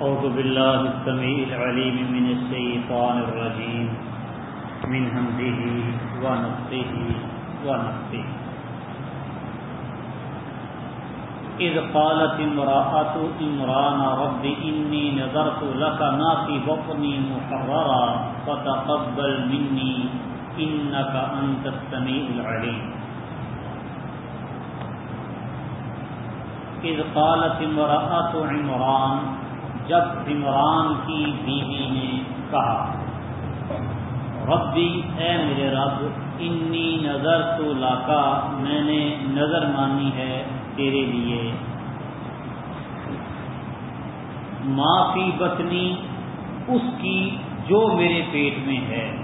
أعوذ بالله السميع العليم من الشيطان الرجيم. من همزه ونفسه ونفسه إذ قالت امرأة إمران رب إني نذرت لك ما في بطني محررا فتقبل مني إنك أنت السميع العليم. اذ قالت امرأة عمران جب عمران کی بیوی نے کہا، ربی، اے میرے رب، انی نظر تو لاکا، میں نے نظر مانی ہے تیرے لیے. معافی بتنی اس کی جو میرے پیٹ میں ہے۔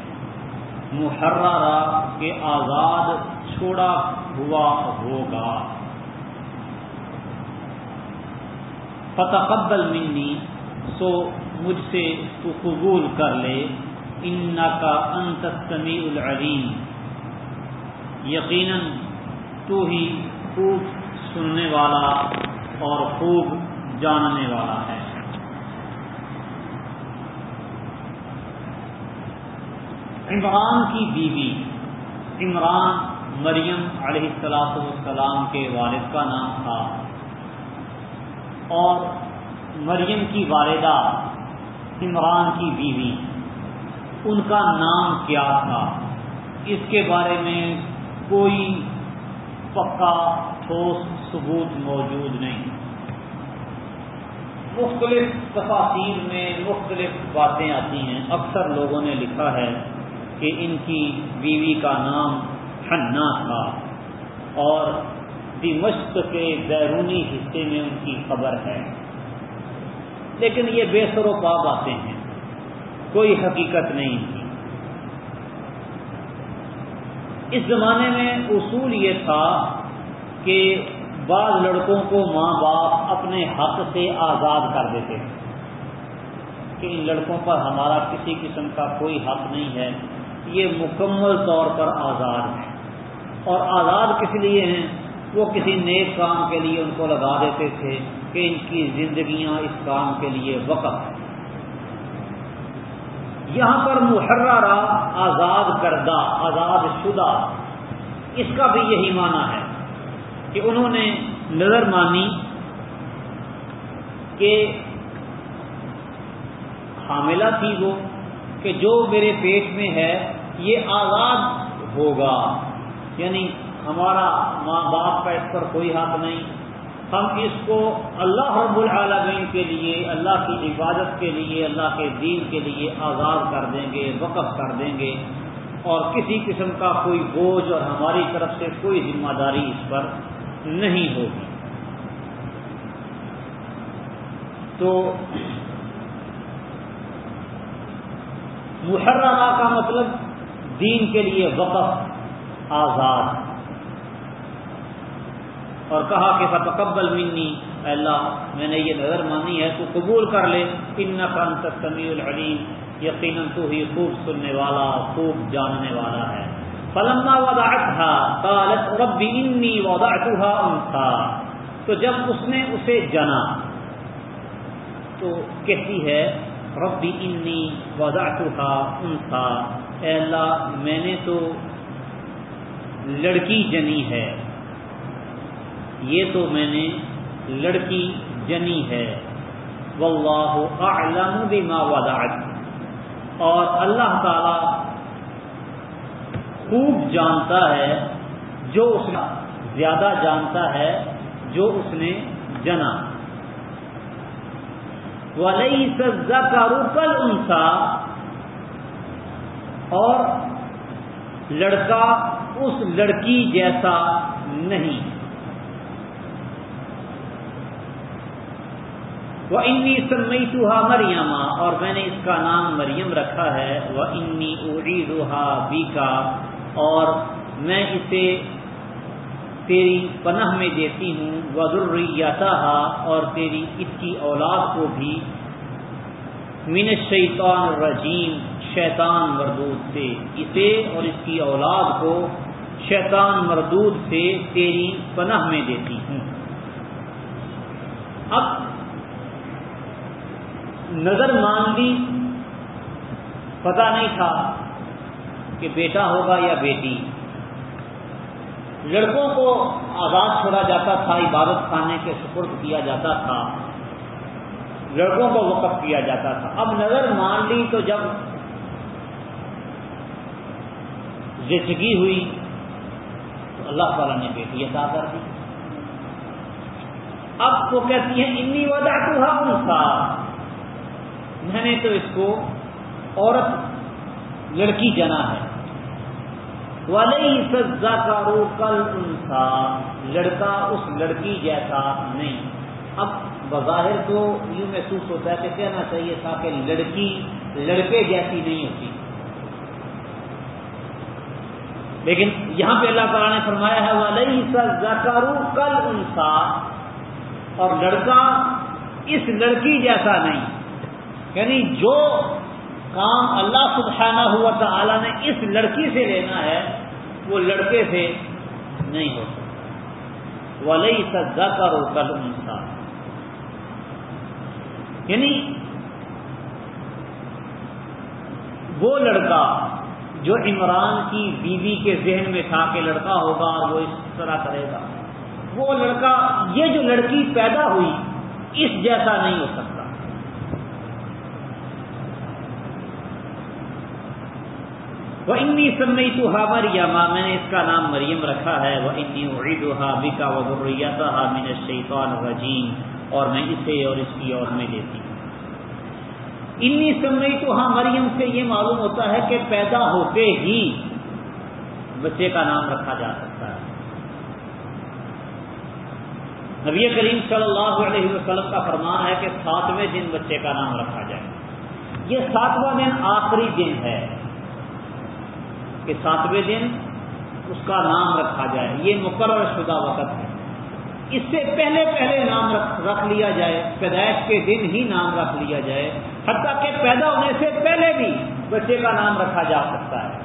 محررہ کے آزاد چھوڑا ہوا ہوگا۔ فتقبل منی، سو مجھ سے تو قبول کر لے ان کا انت سمیع العلیم۔ یقیناً تو ہی خوب سننے والا اور خوب جاننے والا ہے۔ عمران کی بیوی، عمران مریم علیہ السلاط والسلام کے والد کا نام تھا۔ اور مریم کی والدہ، عمران کی بیوی، ان کا نام کیا تھا؟ اس کے بارے میں کوئی پکا، ٹھوس ثبوت موجود نہیں۔ مختلف تفاصیر میں مختلف باتیں آتی ہیں۔ اکثر لوگوں نے لکھا ہے کہ ان کی بیوی کا نام حنا تھا اور دمشق کے بیرونی حصے میں ان کی قبر ہے۔ لیکن یہ بے سر و پا باتیں ہیں۔ کوئی حقیقت نہیں۔ تھی اس زمانے میں اصول یہ تھا کہ بعض لڑکوں کو ماں باپ اپنے حق سے آزاد کر دیتے تھے کہ ان لڑکوں پر ہمارا کسی قسم کا کوئی حق نہیں ہے۔ یہ مکمل طور پر آزاد ہیں۔ اور آزاد کس لیے ہیں؟ وہ کسی نیک کام کے لیے ان کو لگا دیتے تھے کہ ان کی زندگیاں اس کام کے لیے وقف یہاں پر محررہ آزاد کردہ، آزاد شدہ، اس کا بھی یہی معنی ہے کہ انہوں نے نظر مانی کہ حاملہ تھی وہ، کہ جو میرے پیٹ میں ہے، یہ آزاد ہوگا یعنی ہمارا ماں باپ کا اس پر کوئی حق نہیں۔ ہم اس کو اللہ رب العالمین کے لیے، اللہ کی عبادت کے لیے، اللہ کے دین کے لیے آزاد کر دیں گے، وقف کر دیں گے۔ اور کسی قسم کا کوئی بوجھ اور ہماری طرف سے کوئی ذمہ داری اس پر نہیں ہوگی۔ تو محرمہ کا مطلب دین کے لیے وقف، آزاد۔ اور کہا کہ فتقبل منی اللہ، میں نے یہ نظر مانی ہے، تو قبول کر لے ان فن سمیع العلیم، یقیناً تو ہی خوب سننے والا، خوب جاننے والا ہے۔ فلما وضعتها قالت رب انی وضعتها انثى تو جب اس نے اسے جنا، تو کہتی ہے، رب انی وضعتها انثى اے اللہ، میں نے تو لڑکی جنی ہے۔ یہ تو میں نے لڑکی جنی ہے۔ واللہ اعلم بما وضعت۔ اور اللہ تعالی خوب جانتا ہے جو اس نے زیادہ جانتا ہے جو اس نے جنا۔ ولی سزا کا روکل انسا اور لڑکا اس لڑکی جیسا نہیں۔ وہ انی سنمئی توحا مریم اور میں نے اس کا نام مریم رکھا ہے وہ انی اوڑی روحا بی کا اور میں اسے تیری پناہ میں دیتی ہوں وزریتا اور تیری اس کی اولاد کو بھی من شیطان الرجیم شیطان مردود سے۔ اسے اور اس کی اولاد کو شیطان مردود سے تیری پناہ میں دیتی ہوں۔ اب نظر مان لی پتا نہیں تھا کہ بیٹا ہوگا یا بیٹی۔ لڑکوں کو آزاد چھوڑا جاتا تھا، عبادت خانے کے سپرد کیا جاتا تھا۔ لڑکوں کو وقف کیا جاتا تھا۔ اب نظر مان لی تو جب زچگی ہوئی تو اللہ تعالیٰ نے بیٹی عطا کر دی۔ اب وہ کہتی ہیں، انی وجہ تو تھا میں نے تو اس کو عورت لڑکی جنا ہے۔ ولی سزا کارو کل انسا لڑکا اس لڑکی جیسا نہیں۔ اب بظاہر تو یوں محسوس ہوتا ہے کہ کہنا چاہیے تھا کہ لڑکی لڑکے جیسی نہیں ہوتی۔ لیکن یہاں پہ اللہ تعالیٰ نے فرمایا ہے ولی سزا کارو کل انسا اور لڑکا اس لڑکی جیسا نہیں۔ یعنی جو کام اللہ سبحانہ ہوا تعالی نے اس لڑکی سے لینا ہے، وہ لڑکے سے نہیں ہو سکتا۔ ولی سزا کا رو کل یعنی وہ لڑکا جو عمران کی بیوی کے ذہن میں تھا کہ لڑکا ہوگا اور وہ اس طرح کرے گا۔ وہ لڑکا، یہ جو لڑکی پیدا ہوئی، اس جیسا نہیں ہو سکتا۔ وہ انی سمئی تو ہا مریم میں نے اس کا نام مریم رکھا ہے وہ انی عید ہا بکا و ضروریات من الشیطان اور میں اسے اور اس کی اور میں لیتی ہوں۔ انی سمئی تو ہاں مریم سے یہ معلوم ہوتا ہے کہ پیدا ہوتے ہی بچے کا نام رکھا جا سکتا ہے۔ نبی کریم صلی اللہ علیہ وسلم کا فرمان ہے کہ ساتویں دن بچے کا نام رکھا جائے۔ یہ ساتواں دن آخری دن ہے۔ کہ ساتویں دن اس کا نام رکھا جائے۔ یہ مقرر شدہ وقت ہے۔ اس سے پہلے پہلے نام رکھ لیا جائے۔ پیدائش کے دن ہی نام رکھ لیا جائے۔ حتیٰ کہ پیدا ہونے سے پہلے بھی بچے کا نام رکھا جا سکتا ہے۔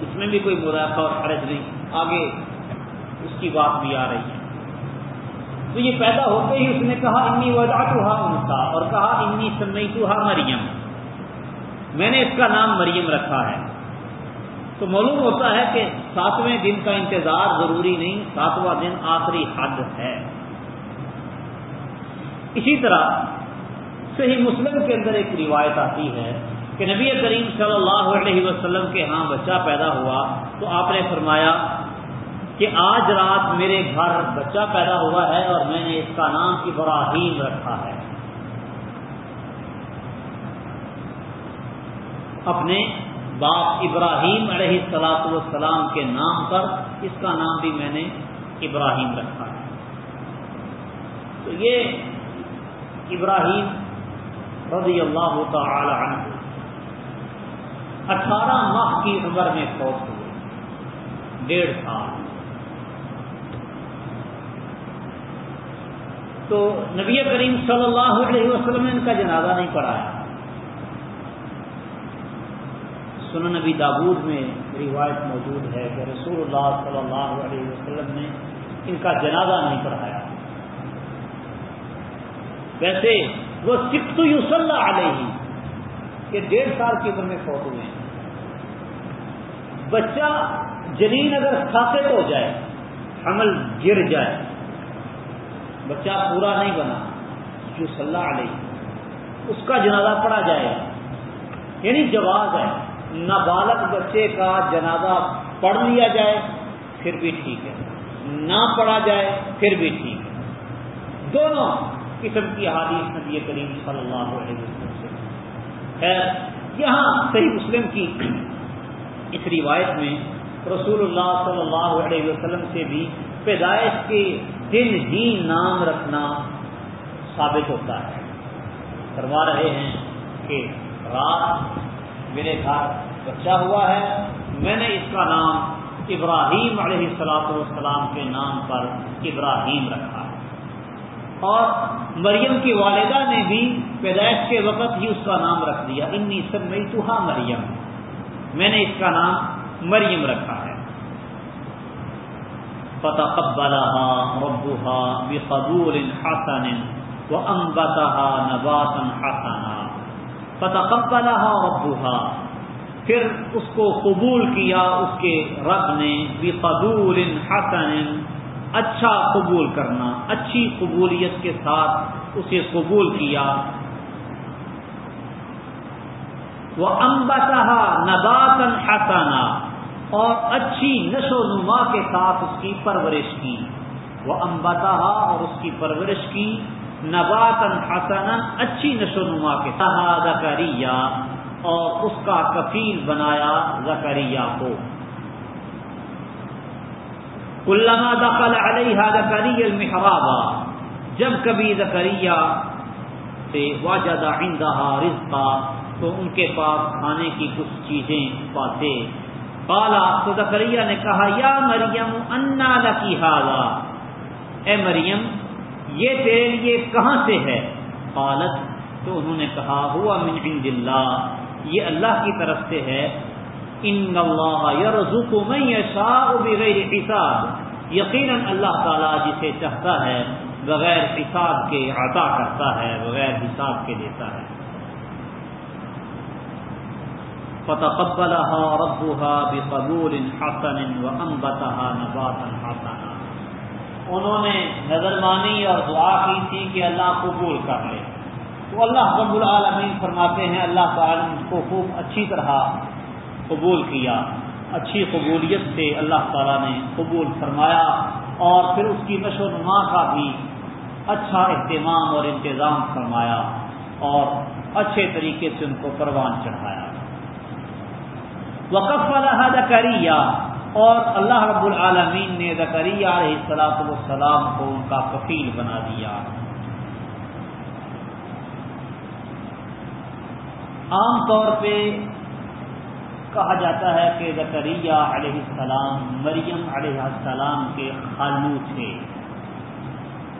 اس میں بھی کوئی مذاکرہ اور حرج نہیں۔ آگے اس کی بات بھی آ رہی ہے۔ تو یہ پیدا ہوتے ہی اس نے کہا، انی وجہ تو ہا اور کہا، انی سمئی تو مریم میں نے اس کا نام مریم رکھا ہے۔ تو معلوم ہوتا ہے کہ ساتویں دن کا انتظار ضروری نہیں، ساتواں دن آخری حد ہے۔ اسی طرح صحیح مسلم کے اندر ایک روایت آتی ہے کہ نبی کریم صلی اللہ علیہ وسلم کے ہاں بچہ پیدا ہوا تو آپ نے فرمایا کہ آج رات میرے گھر بچہ پیدا ہوا ہے اور میں نے اس کا نام ابراہیم رکھا ہے۔ اپنے باپ ابراہیم علیہ السلاط والسلام کے نام پر اس کا نام بھی میں نے ابراہیم رکھا ہے۔ تو یہ ابراہیم رضی اللہ تعالی عنہ اٹھارہ ماہ کی عمر میں فوت ہوئے۔ ڈیڑھ سال۔ تو نبی کریم صلی اللہ علیہ وسلم نے ان کا جنازہ نہیں پڑھایا۔ سنن نبی دابود میں روایت موجود ہے کہ رسول اللہ صلی اللہ علیہ وسلم نے ان کا جنازہ نہیں پڑھایا۔ ویسے وہ سکھ تو یوس علیہ کہ ڈیڑھ سال کی عمر میں فوت ہوئے۔ ہیں بچہ جنین اگر ثابت ہو جائے، حمل گر جائے، بچہ پورا نہیں بنا یوس علیہ، اس کا جنازہ پڑھا جائے یعنی جواز ہے۔ نابالغ بچے کا جنازہ پڑھ لیا جائے، پھر بھی ٹھیک ہے۔ نہ پڑھا جائے، پھر بھی ٹھیک ہے۔ دونوں قسم کی حادیث نبی کریم صلی اللہ علیہ وسلم سے۔ خیر، یہاں صحیح مسلم کی اس روایت میں رسول اللہ صلی اللہ علیہ وسلم سے بھی پیدائش کے دن ہی نام رکھنا ثابت ہوتا ہے۔ کروا رہے ہیں کہ رات میرے گھر بچہ ہوا ہے، میں نے اس کا نام ابراہیم علیہ السلاط والسلام کے نام پر ابراہیم رکھا ہے۔ اور مریم کی والدہ نے بھی پیدائش کے وقت ہی اس کا نام رکھ دیا۔ انی سب میں تو مریم۔ میں نے اس کا نام مریم رکھا ہے۔ فتح قبلہ ربوہا بقبول حسن وہ امبتا نباتن فتقبلها ربها پھر اس کو قبول کیا، اس کے رب نے بقبول حسن اچھا قبول کرنا، اچھی قبولیت کے ساتھ اسے قبول کیا۔ وہ امبتا نباتن حسنا، اور اچھی نشو و نما کے ساتھ اس کی پرورش کی۔ وہ امبتا اور اس کی پرورش کی۔ نباتن حسن اچھی نشو نما کے ساتھ زکریہ اور اس کا کفیل بنایا زکریہ کو۔ علامہ دخل علیہ زکری المحرابہ جب کبھی زکریہ سے واجدہ عندہ رزقا، تو ان کے پاس کھانے کی کچھ چیزیں پاتے۔ کالا تو زکریہ نے کہا، یا مریم، انا لکی حالا اے مریم یہ تیرے لیے کہاں سے ہے؟ قالت، تو انہوں نے کہا، ہوا من عند اللہ، یہ اللہ کی طرف سے ہے۔ ان اللہ یرزق من یشاء بغیر حساب۔ یقینا اللہ تعالی جسے چاہتا ہے، بغیر حساب کے عطا کرتا ہے، بغیر حساب کے دیتا ہے۔ فتقبلها ربها بقبول حسن وانبتها نباتا حسنا۔ انہوں نے نظر مانی اور دعا کی تھی کہ اللہ قبول کر لے۔ تو اللہ رب العالمین فرماتے ہیں، اللہ تعالی اس کو خوب اچھی طرح قبول کیا، اچھی قبولیت سے اللہ تعالیٰ نے قبول فرمایا اور پھر اس کی نشو و نما کا بھی اچھا اہتمام اور انتظام فرمایا اور اچھے طریقے سے ان کو پروان چڑھایا۔ وقف والا زکریہ اور اللہ رب العالمین نے زکریہ علیہ السلاط والسلام کو ان کا کفیل بنا دیا۔ عام طور پہ کہا جاتا ہے کہ زکریہ علیہ السلام مریم علیہ السلام کے خالو تھے،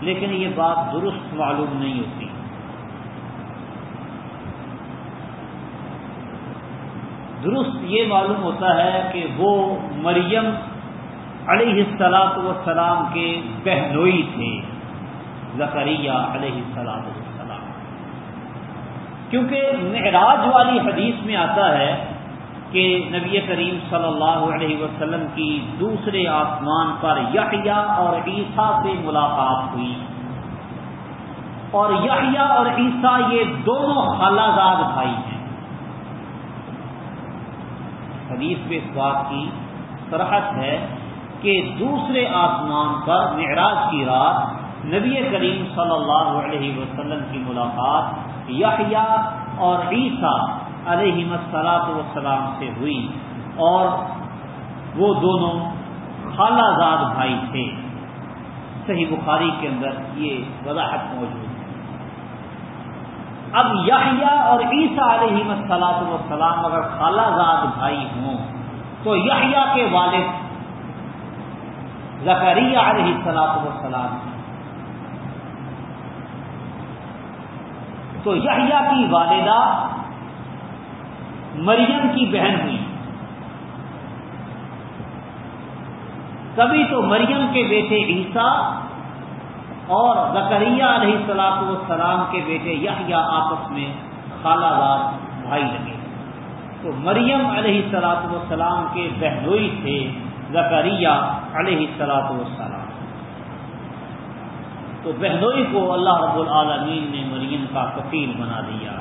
لیکن یہ بات درست معلوم نہیں ہوتی۔ درست یہ معلوم ہوتا ہے کہ وہ مریم علیہ السلاط والسلام کے بہنوئی تھے زکریہ علیہ السلاط والسلام۔ کیونکہ معراج والی حدیث میں آتا ہے کہ نبی کریم صلی اللہ علیہ وسلم کی دوسرے آسمان پر یحییٰ اور عیسیٰ سے ملاقات ہوئی۔ اور یحییٰ اور عیسیٰ یہ دونوں خالہ زاد بھائی ہیں۔ حدیث میں اس بات کی سرحد ہے کہ دوسرے آسمان پر معراج کی رات نبی کریم صلی اللہ علیہ وسلم کی ملاقات یحییٰ اور عیسیٰ علیہ مسلاط وسلام سے ہوئی اور وہ دونوں خالہ زاد بھائی تھے۔ صحیح بخاری کے اندر یہ وضاحت موجود ہے۔ اب یحییٰ اور عیسیٰ علیہ مسلاط وسلام اگر خالہ زاد بھائی ہوں تو یحییٰ کے والد زکریہ علیہ السلاط وسلام تو یحییٰ کی والدہ مریم کی بہن ہوئی۔ کبھی تو مریم کے بیٹے عیسیٰ اور زکریہ علیہ السلاط والسلام کے بیٹے یحییٰ آپس میں خالہ دار بھائی لگے۔ تو مریم علیہ السلاط والسلام کے بہنوئی تھے زکریہ علیہ السلاط والسلام۔ تو بہنوئی کو اللہ رب العالمین نے مریم کا کفیل بنا دیا۔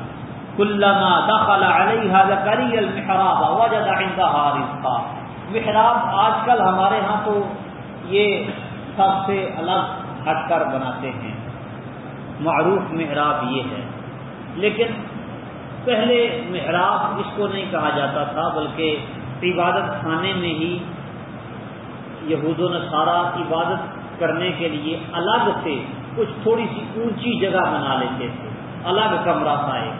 کلما دخل علیہ زکری المحراب وجد عندها رزقا۔ محراب آج کل ہمارے ہاں تو یہ سب سے الگ ہٹ کر بناتے ہیں۔ معروف محراب یہ ہے۔ لیکن پہلے محراب اس کو نہیں کہا جاتا تھا، بلکہ عبادت خانے میں ہی یہود و نصارہ عبادت کرنے کے لیے الگ سے کچھ تھوڑی سی اونچی جگہ بنا لیتے تھے، الگ کمرہ تھا ایک۔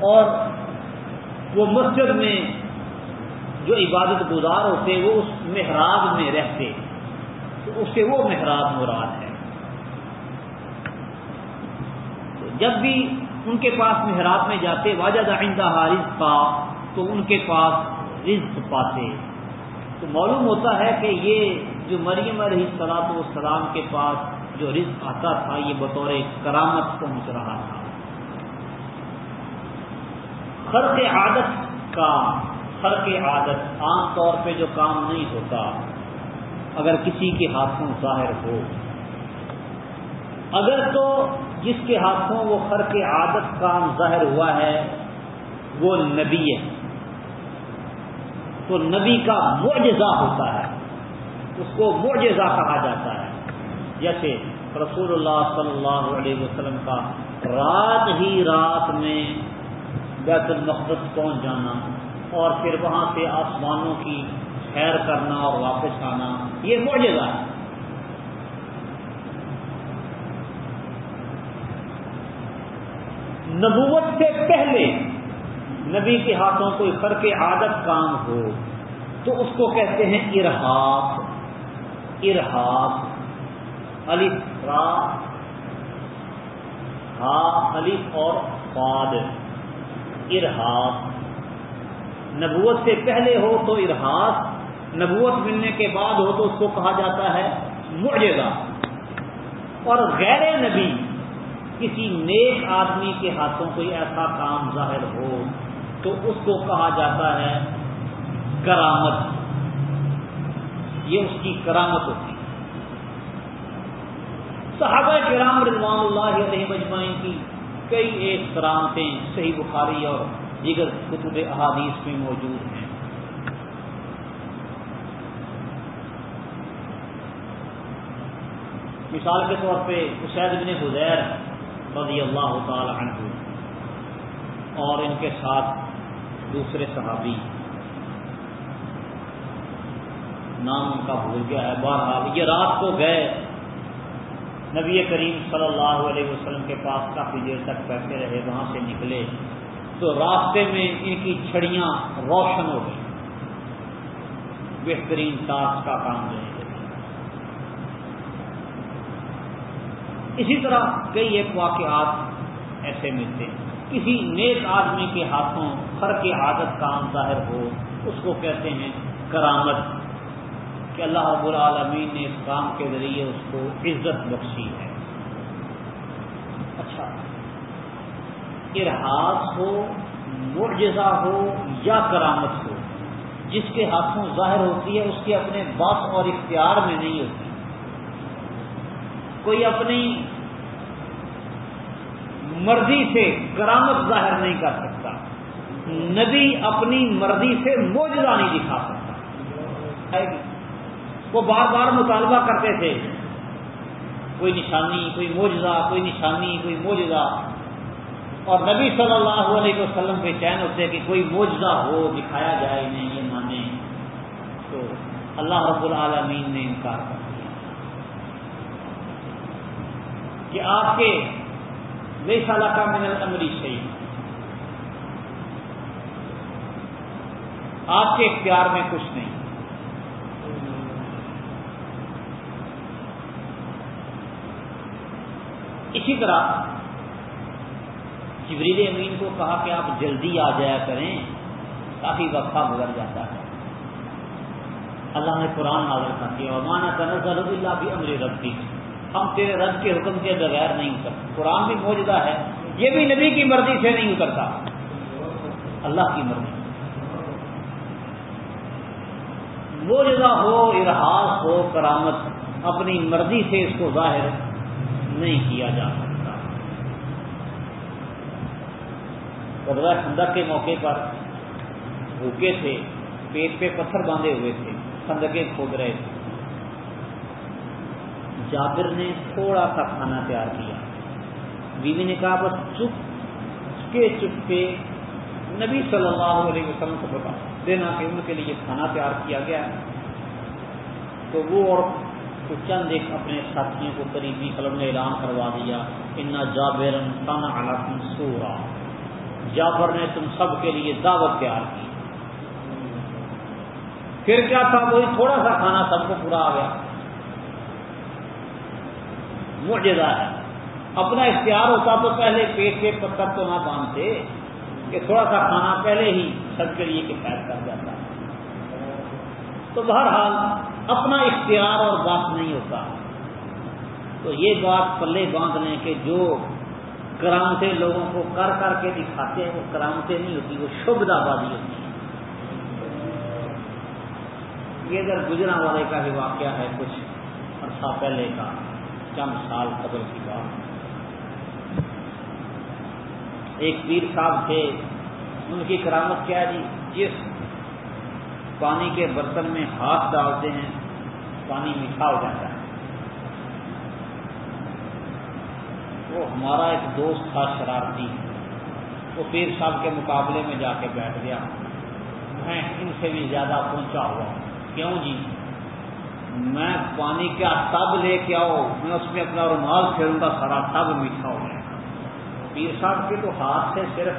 اور وہ مسجد میں جو عبادت گزار ہوتے، وہ اس محراب میں رہتے۔ اس سے وہ محراب مراد ہے جب بھی ان کے پاس محراب میں جاتے واجد آئندہ حارث پا تو ان کے پاس رزق پاتے۔ تو معلوم ہوتا ہے کہ یہ جو مریم علیہ السلاط والسلام کے پاس جو رزق آتا تھا، یہ بطور کرامت پہنچ رہا تھا۔ خرق عادت کام خرق عادت عام طور پہ جو کام نہیں ہوتا اگر کسی کے ہاتھوں ظاہر ہو۔ اگر تو جس کے ہاتھوں وہ خرق عادت کام ظاہر ہوا ہے، وہ نبی ہے۔ تو نبی کا معجزہ ہوتا ہے۔ اس کو معجزہ کہا جاتا ہے۔ جیسے رسول اللہ صلی اللہ علیہ وسلم کا رات ہی رات میں بیت المقدس پہنچ جانا اور پھر وہاں سے آسمانوں کی خیر کرنا اور واپس آنا، یہ معجزہ ہے۔ نبوت سے پہلے نبی کے ہاتھوں کوئی فرق عادت کام ہو، تو اس کو کہتے ہیں ارحاف ارحاف الف، را۔ ہا، الف اور فاد۔ ارحاف نبوت سے پہلے ہو تو ارحاف نبوت ملنے کے بعد ہو تو اس کو کہا جاتا ہے معجزہ۔ اور غیر نبی کسی نیک آدمی کے ہاتھوں کوئی ایسا کام ظاہر ہو تو اس کو کہا جاتا ہے کرامت۔ یہ اس کی کرامت ہوتی ہے۔ صحابہ کرام رضوان اللہ علیہ مجمعین کی کئی ایک کرامتیں صحیح بخاری اور دیگر کتب احادیث میں موجود ہیں۔ مثال کے طور پہ اسید بن حزیر رضی اللہ تعالی عنہ اور ان کے ساتھ دوسرے صحابی۔ نام ان کا بھول گیا ہے۔ بہرحال یہ رات کو گئے۔ نبی کریم صلی اللہ علیہ وسلم کے پاس کافی دیر تک بیٹھے رہے، وہاں سے نکلے۔ تو راستے میں ان کی چھڑیاں روشن ہو گئی بہترین ٹارچ کا کام لینے اسی طرح کئی ایک واقعات ایسے ملتے ہیں۔ کسی نیک آدمی کے ہاتھوں خر کے عادت کام ظاہر ہو، اس کو کہتے ہیں کرامت، کہ اللہ رب العالمین نے اس کام کے ذریعے اس کو عزت بخشی ہے۔ اچھا ارحاس ہو، معجزہ ہو یا کرامت ہو، جس کے ہاتھوں ظاہر ہوتی ہے، اس کے اپنے باس اور اختیار میں نہیں ہوتی۔ کوئی اپنی مرضی سے کرامت ظاہر نہیں کر سکتا۔ نبی اپنی مرضی سے موجودہ نہیں دکھا سکتا۔ وہ بار بار مطالبہ کرتے تھے۔ کوئی نشانی، کوئی موجودہ کوئی نشانی، کوئی موجودہ اور نبی صلی اللہ علیہ وسلم کے چین ہوتے کہ کوئی موجودہ ہو، دکھایا جائے انہیں یہ مانے۔ تو اللہ رب العالمین نے انکار کر دیا کہ آپ کے بے سالہ کا من الامری صحیح آپ کے اختیار میں کچھ نہیں۔ اسی طرح جبریل امین کو کہا کہ آپ جلدی آ جایا کریں کافی وقفہ گزر جاتا ہے۔ اللہ نے قرآن نازل کر دیا۔ اور مانا تنظر اللہ بھی امر ربی ہم تیرے رب کے حکم کے بغیر نہیں اترتے قرآن بھی موجودہ ہے۔ یہ بھی نبی کی مرضی سے نہیں اترتا۔ اللہ کی مرضی۔ موجودہ ہو، ارحاس ہو، کرامت اپنی مرضی سے اس کو ظاہر نہیں کیا جا سکتا۔ قبضہ خندق کے موقع پر بھوکے تھے، پیٹ پہ پتھر باندھے ہوئے تھے، خندقیں کھود رہے تھے۔ جابر نے تھوڑا سا کھانا تیار کیا۔ بیوی نے کہا، بس چپ کے چپکے۔ نبی صلی اللہ علیہ وسلم کو بتا دینا کہ ان کے لیے کھانا تیار کیا گیا۔ تو وہ اور چند ایک اپنے ساتھیوں کو قریبی قلم نے اعلان کروا دیا، انا جابر تانا سورا۔ جابر نے تم سب کے لیے دعوت تیار کی۔ پھر کیا تھا؟ وہی تھوڑا سا کھانا سب کو پورا آ گیا۔ معجزہ ہے۔ اپنا اختیار ہوتا تو پہلے پیٹ کے پتھر تو نہ باندھتے، کہ تھوڑا سا کھانا پہلے ہی سب کے لیے کہ کفایت کر جاتا تو بہرحال اپنا اختیار اور بات نہیں ہوتا۔ تو یہ بات پلے باندھ لیں کہ جو کرامتیں لوگوں کو کر کر کے دکھاتے ہیں، وہ کرامتیں نہیں ہوتی، وہ شبد آبادی ہوتی ہے یہ ادھر گجرا والے کا ہی واقعہ ہے، کچھ عرصہ پہلے کا۔ چند سال قبل کی بات۔ ایک پیر صاحب تھے، ان کی کرامت کیا جی؟ جس پانی کے برتن میں ہاتھ ڈالتے ہیں، پانی میٹھا ہو جاتا ہے۔ وہ ہمارا ایک دوست تھا شرارتی۔ وہ پیر صاحب کے مقابلے میں جا کے بیٹھ گیا۔ میں ان سے بھی زیادہ پہنچا ہوا۔ کیوں جی؟ میں پانی کا ٹب لے کے آؤ، میں اس میں اپنا رومال پھیروں گا سارا ٹب میٹھا ہو جائے گا۔ پیر صاحب کے تو ہاتھ سے صرف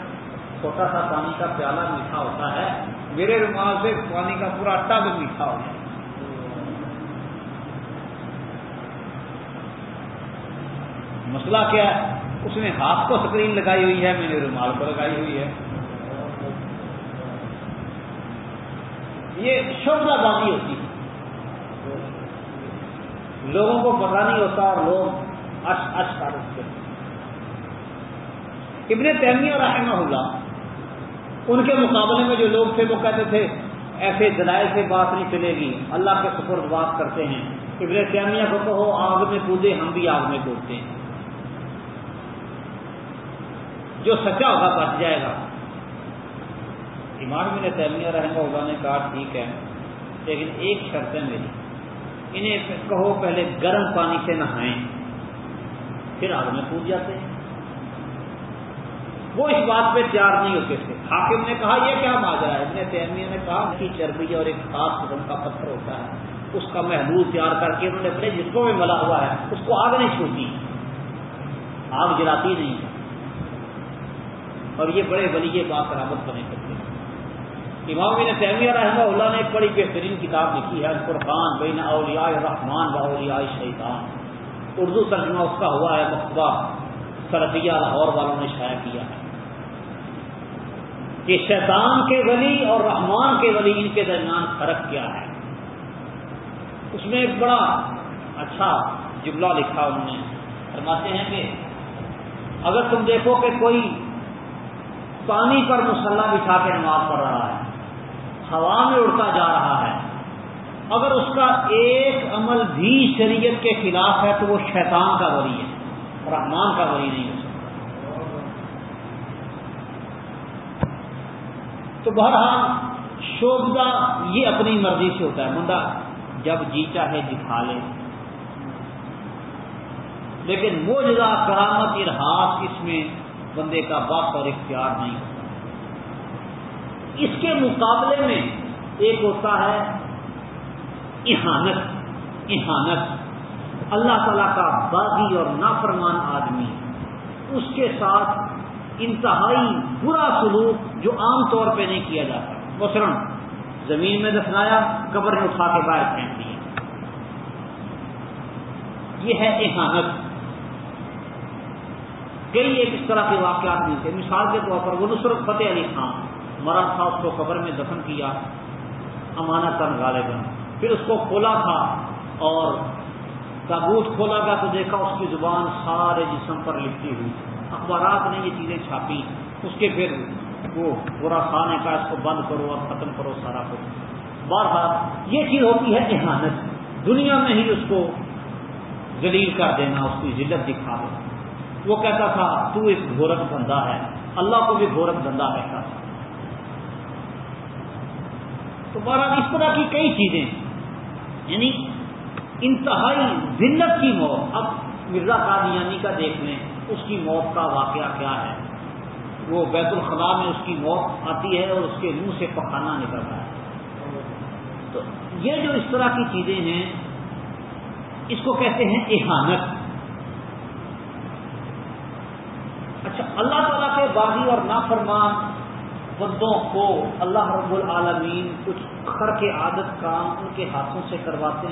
چھوٹا سا پانی کا پیالہ میٹھا ہوتا ہے، میرے رومال سے پانی کا پورا ٹب میٹھا ہو جائے مسئلہ کیا ہے؟ اس نے ہاتھ کو سکرین لگائی ہوئی ہے، میں نے رومال کو لگائی ہوئی ہے۔ یہ شبدہ بازی ہوتی ہے۔ لوگوں کو پتا نہیں ہوتا اور لوگ اش اش کر ابن تیمیہ رحمہ اللہ، ان کے مقابلے میں جو لوگ تھے، وہ کہتے تھے، ایسے دلائل سے بات نہیں چلے گی، اللہ کے سپرد بات کرتے ہیں۔ ابن تیمیہ کو کہو، آگ میں کودے، ہم بھی آگ میں کودتے ہیں۔ جو سچا ہوگا، بچ جائے گا۔ امام میں نے تیمیہ رحمہ اللہ نے کہا، ٹھیک ہے، لیکن ایک شرط ہے میری انہیں کہو پہلے گرم پانی سے نہائیں، پھر آگ میں کود جاتے ہیں۔ وہ اس بات پہ تیار نہیں ہوتے تھے۔ حاکم نے کہا، یہ کیا ماجرا ہے؟ ابن تیمیہ نے کہا کی چربی اور ایک خاص قسم کا پتھر ہوتا ہے، اس کا محدود تیار کر کے انہوں نے اپنے جسموں میں ملا ہوا ہے، اس کو آگ نہیں چھوٹی آگ جلاتی نہیں۔ اور یہ بڑے بلی یہ بات برابر بنے کرتے ہیں امام نے تیمیہ رحمہ اللہ نے ایک بڑی بہترین کتاب لکھی ہے الفرقان بین اولیاء رحمان و اولیاء شیطان اردو ترجمہ اس کا ہوا ہے مقبہ سرفیہ لاہور والوں نے شائع کیا۔ ہے کہ شیطان کے ولی اور رحمان کے ولی ان کے درمیان فرق کیا ہے۔ اس میں ایک بڑا اچھا جملہ لکھا انہوں نے۔ فرماتے ہیں کہ اگر تم دیکھو کہ کوئی پانی پر مسلح بچھا کے نماز پڑھ رہا ہے ہوا میں اڑتا جا رہا ہے۔ اگر اس کا ایک عمل بھی شریعت کے خلاف ہے تو وہ شیطان کا ولی ہے، رحمان کا ولی نہیں ہو سکتا۔ تو بہرحال شوبدہ یہ اپنی مرضی سے ہوتا ہے بندہ جب جی چاہے دکھا لے۔ لیکن وہ جگہ کرامت ارحاس اس میں بندے کا باپ اور اختیار نہیں ہوتا۔ اس کے مقابلے میں ایک ہوتا ہے احانت احانت۔ اللہ تعالی کا باغی اور نافرمان آدمی، اس کے ساتھ انتہائی برا سلوک جو عام طور پہ نہیں کیا جاتا۔ مثلا زمین میں دفنایا، قبر میں اٹھا کے باہر پھینک دیا۔ یہ ہے احانت۔ کئی ایک اس طرح کے واقعات ملتے مثال کے طور پر وہ نصرت فتح علی خان۔ مرا تھا اس کو قبر میں دفن کیا، امانت غالباً پھر اس کو کھولا تھا اور تابوت کھولا گیا تو دیکھا اس کی زبان سارے جسم پر لکھتی ہوئی۔ اخبارات نے یہ چیزیں چھاپی۔ اس کے پھر وہ برا خان کا اس کو بند کرو اور ختم کرو سارا کچھ۔ بار بار یہ چیز ہوتی ہے احانت۔ دنیا میں ہی اس کو ذلیل کر دینا، اس کی ذلت دکھا دینا۔ وہ کہتا تھا، تو ایک گھورک دھندا ہے۔ اللہ کو بھی گھورک دھندا کہتا تھا۔ تو بہرحال اس طرح کی کئی چیزیں یعنی انتہائی ذلت کی موت. اب مرزا قادیانی کا دیکھ لیں، اس کی موت کا واقعہ کیا ہے؟ وہ بیت الخلاء میں اس کی موت آتی ہے اور اس کے منہ سے پخانا نکلتا ہے. تو یہ جو اس طرح کی چیزیں ہیں، اس کو کہتے ہیں احانت. اچھا اللہ تعالیٰ کے باغی اور نافرمان بندوں کو اللہ رب العالمین کچھ خر کے عادت کام ان کے ہاتھوں سے کرواتے ہیں۔